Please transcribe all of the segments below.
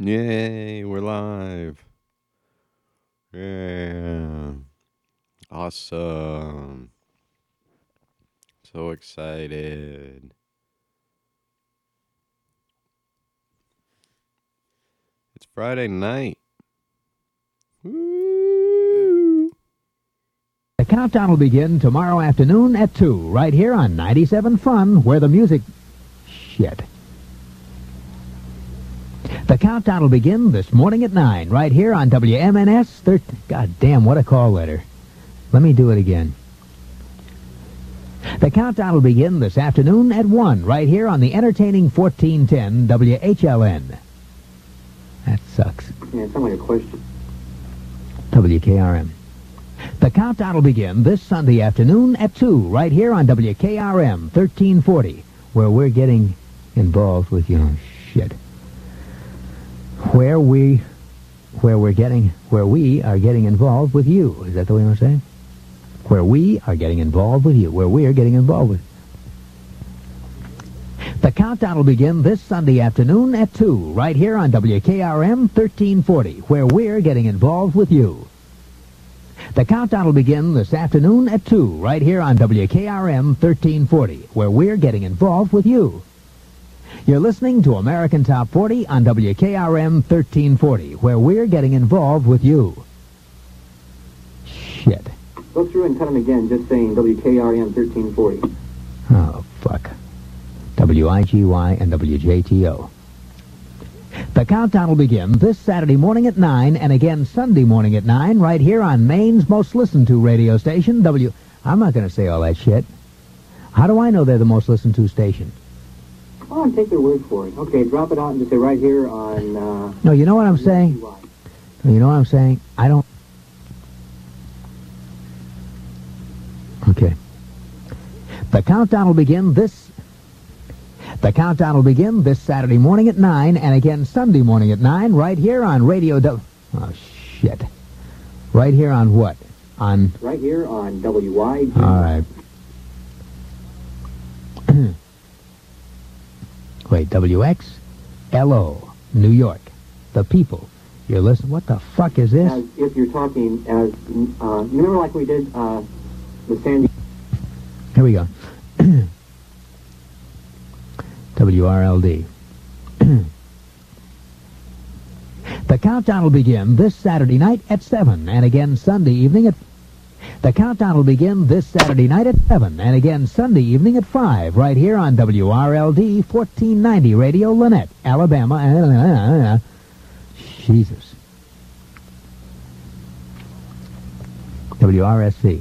Yay, we're live. Yeah. Awesome. So excited. It's Friday night. The countdown will begin tomorrow afternoon at 2, right here on 97 Fun, where the music... Shit. The countdown will begin this morning at 9, right here on WMNS 13... God damn, what a call letter. Let me do it again. The countdown will begin this afternoon at 1, right here on the entertaining 1410 WHLN. That sucks. Yeah, it sounded like a question. WKRM. The countdown will begin this Sunday afternoon at 2, right here on WKRM 1340, where we're getting involved with, you know, shit. Where we, where we're getting, where we are getting involved with you. Is that the way I'm saying? Where we are getting involved with you. Where we're getting involved with. The countdown will begin this Sunday afternoon at 2, right here on WKRM 1340, where we're getting involved with you. The countdown will begin this afternoon at 2, right here on WKRM 1340, where we're getting involved with you. You're listening to American Top 40 on WKRM 1340, where we're getting involved with you. Shit. Go through and cut them again, just saying WKRM 1340. Oh, fuck. W-I-G-Y and W-J-T-O. The countdown will begin this Saturday morning at 9 and again Sunday morning at 9 right here on Maine's most listened to radio station, W... I'm not going to say all that shit. How do I know they're the most listened to station? Oh, and take their word for it. Okay, drop it out and just say right here on... Uh, No, you know what I'm saying? WGY. You know what I'm saying? I don't... Okay. The countdown will begin this... The countdown will begin this Saturday morning at 9 and again Sunday morning at 9 right here on Radio... Du- oh, shit. Right here on what? On... Right here on WYG. All right. Wait, WX? LO, New York. The people. You're listening. What the fuck is this? As if you're talking as... Uh, you remember like we did uh, the Sandy... Here we go. WRLD. the countdown will begin this Saturday night at 7 and again Sunday evening at... The countdown will begin this Saturday night at 7 and again Sunday evening at 5 right here on WRLD 1490 Radio Lanett, Alabama. Jesus. WRSC.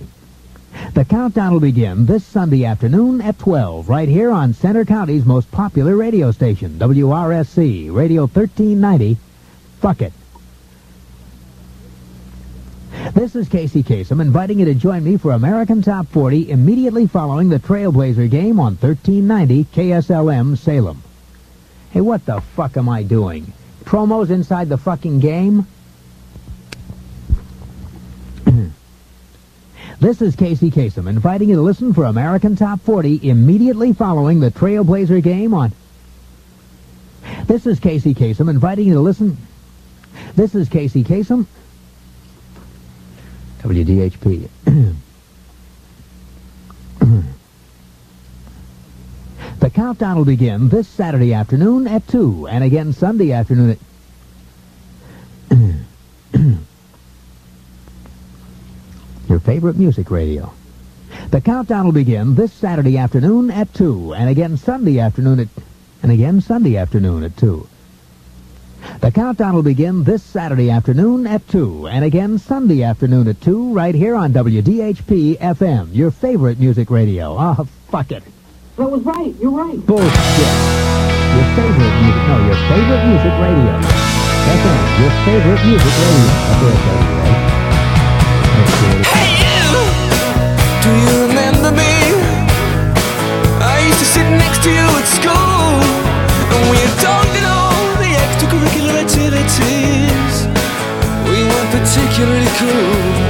The countdown will begin this Sunday afternoon at 12, right here on Centre County's most popular radio station, WRSC, Radio 1390. Fuck it. This is Casey Kasem inviting you to join me for American Top 40 immediately following the Trailblazer game on 1390 KSLM Salem. Hey, what the fuck am I doing? Promos inside the fucking game? This is Casey Kasem inviting you to listen for American Top 40 immediately following the Trailblazer game on... This is Casey Kasem inviting you to listen... This is Casey Kasem... WDHP. the countdown will begin this Saturday afternoon at 2 and again Sunday afternoon at... your favorite music radio. The countdown will begin this Saturday afternoon at 2, and again Sunday afternoon at... and again Sunday afternoon at 2. The countdown will begin this Saturday afternoon at 2, and again Sunday afternoon at 2, right here on WDHP FM, your favorite music radio. Oh, fuck it. That was right. You're right. Bullshit. Your favorite music, no, your favorite music radio. FM, your favorite music radio. That's what it says, right? Hey you! Do you remember me? I used to sit next to you at school We weren't particularly cool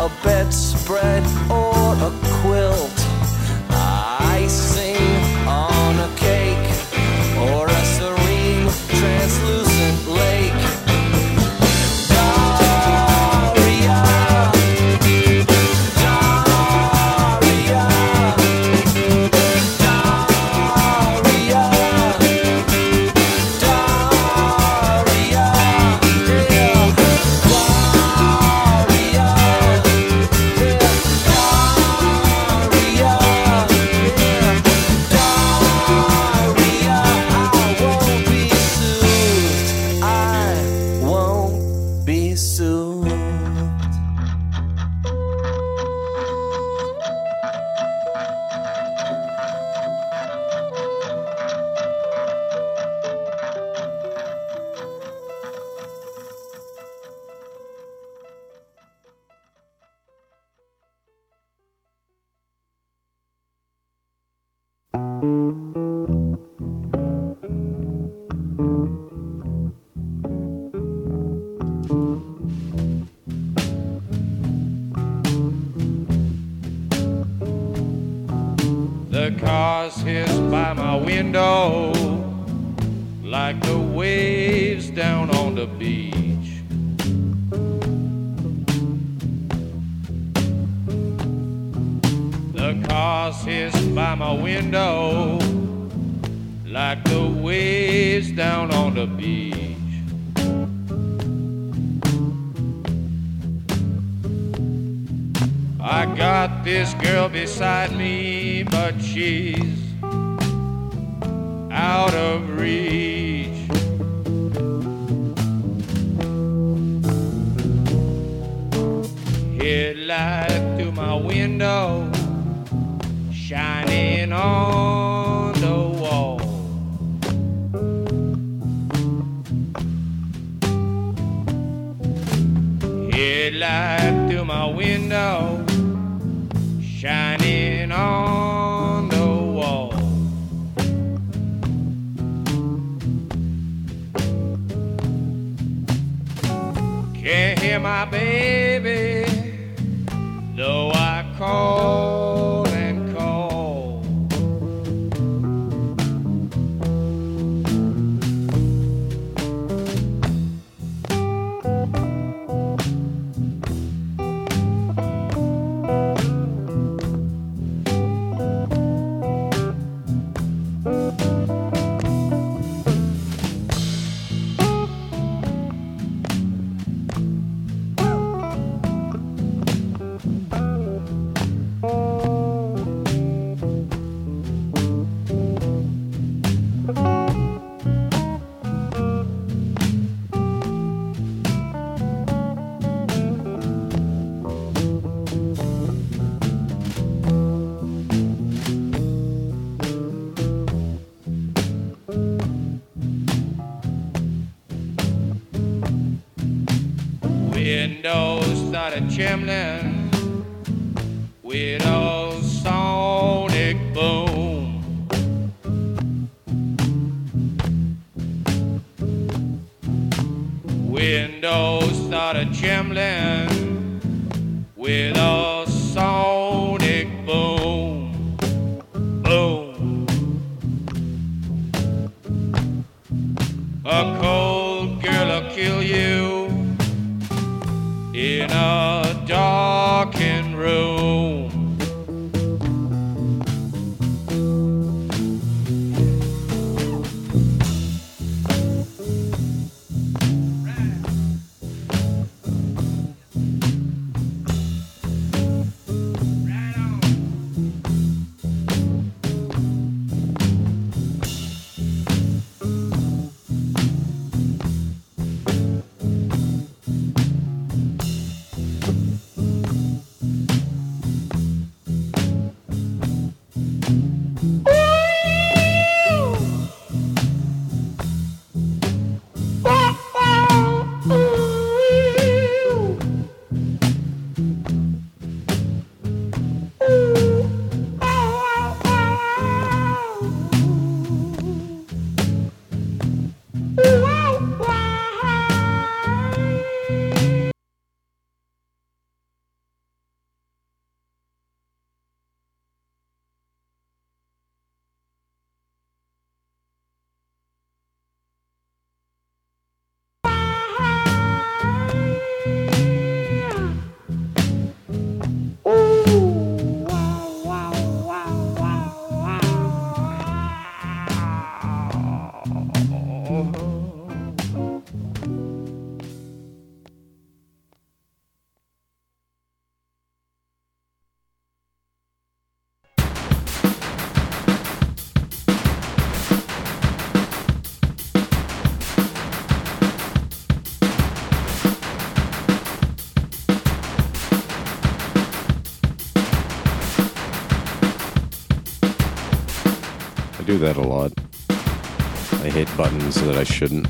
a bedspread or a quilt. the cars hiss by my window like the waves down on the beach. The cars hiss by my window like the waves down on the beach. I got this girl beside me, but she's out of reach. Headlight through my window, shining on the wall. Headlight through my window shining on the wall. Can't hear my baby, though I call. a chimney that a lot. I hit buttons that I shouldn't.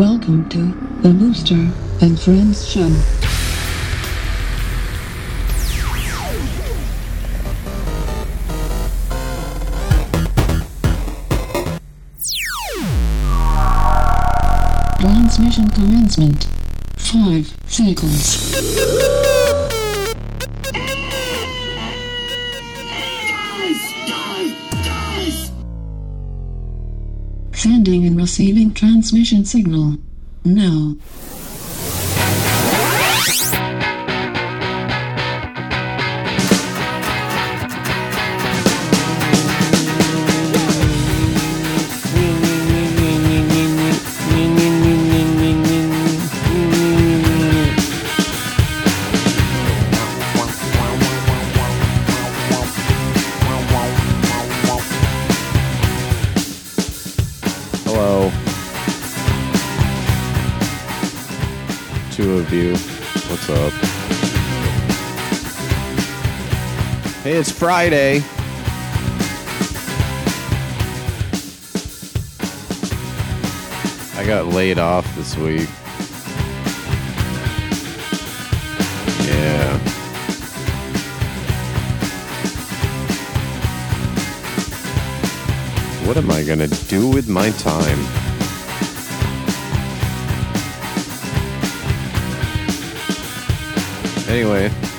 Welcome to the Booster and Friends Show. Transmission commencement. Five seconds. Receiving transmission signal. No. Hey, it's Friday. I got laid off this week. Yeah. What am I going to do with my time? Anyway.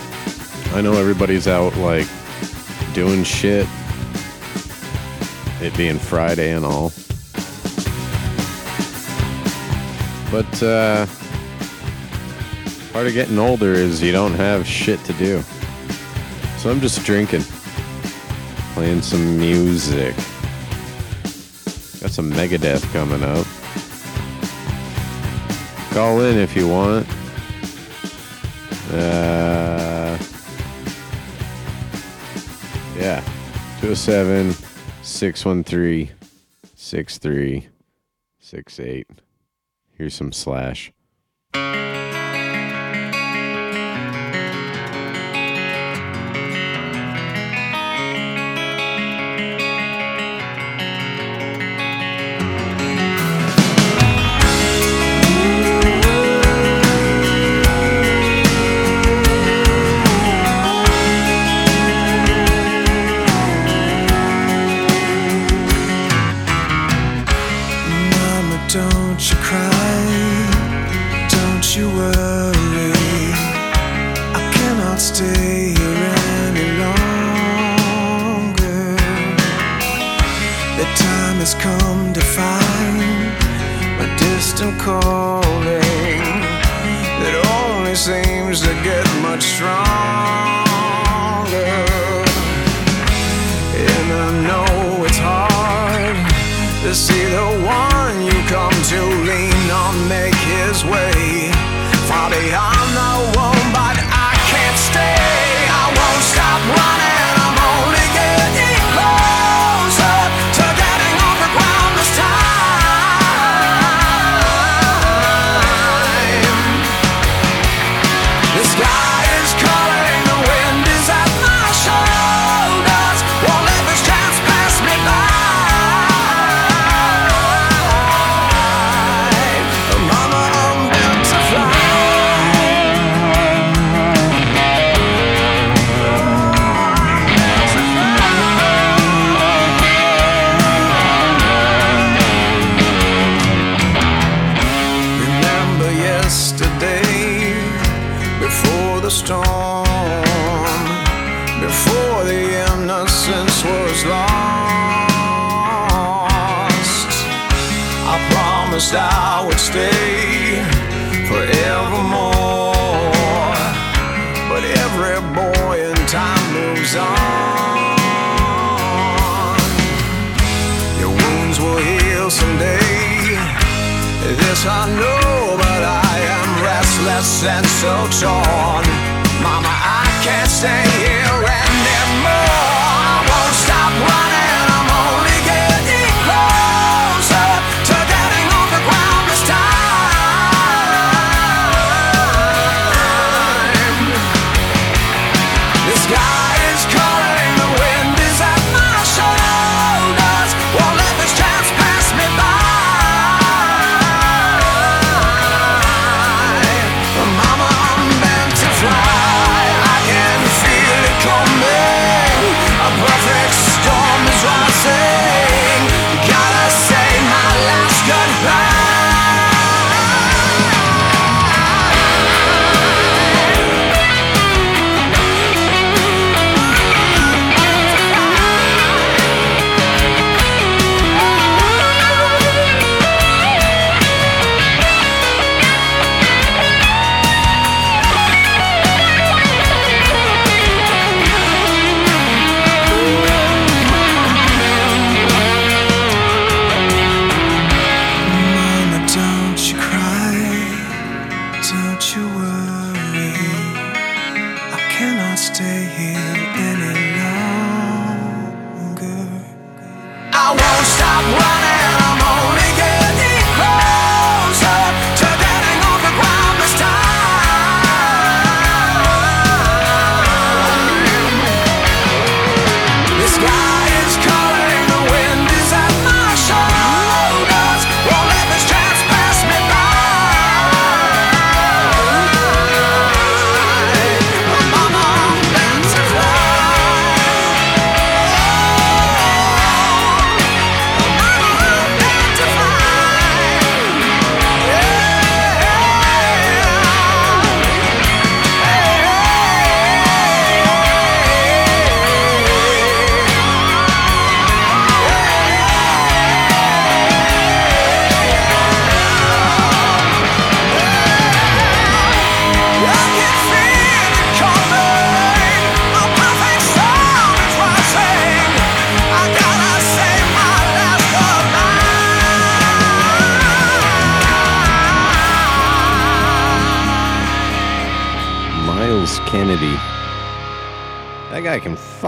I know everybody's out like doing shit. It being Friday and all. But uh, part of getting older is you don't have shit to do. So I'm just drinking, playing some music. Got some Megadeth coming up. Call in if you want. Uh, 207 613 6368. Here's some slash.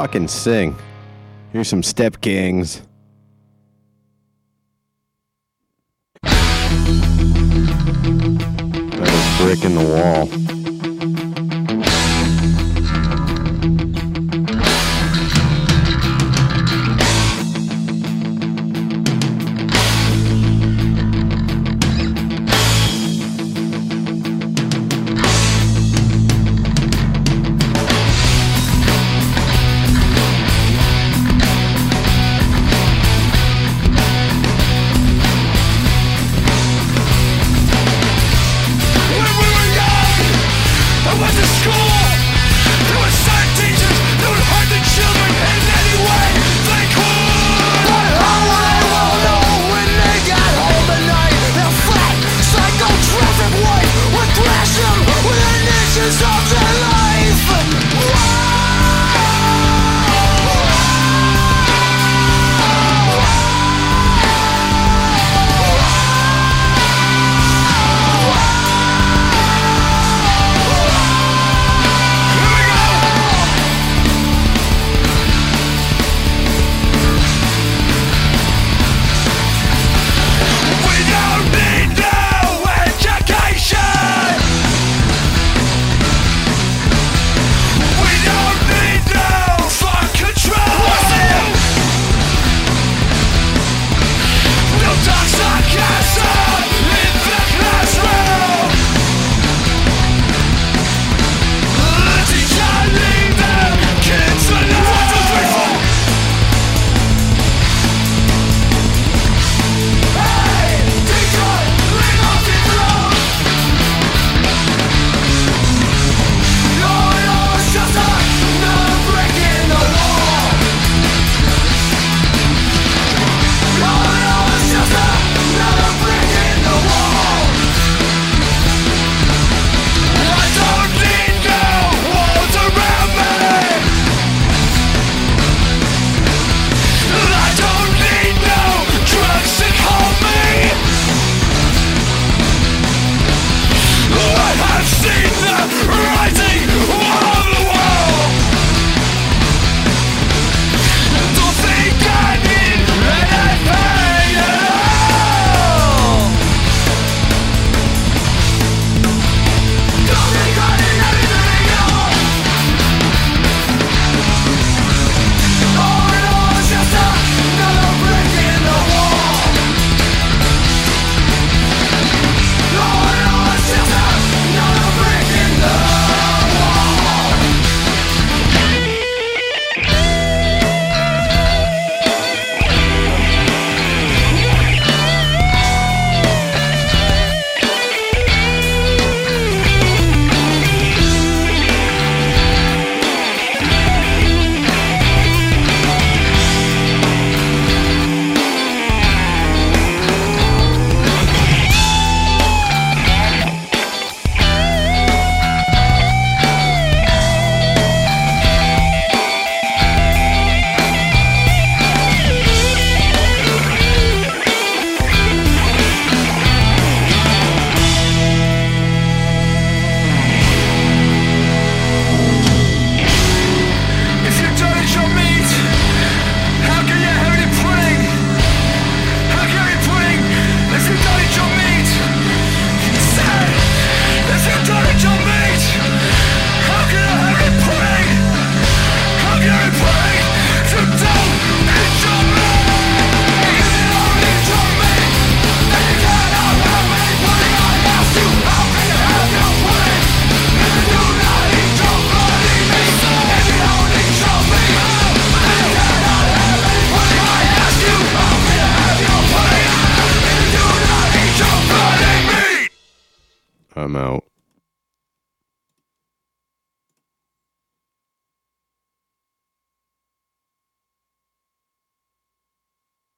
fucking sing. Here's some Step Kings. That is brick in the wall.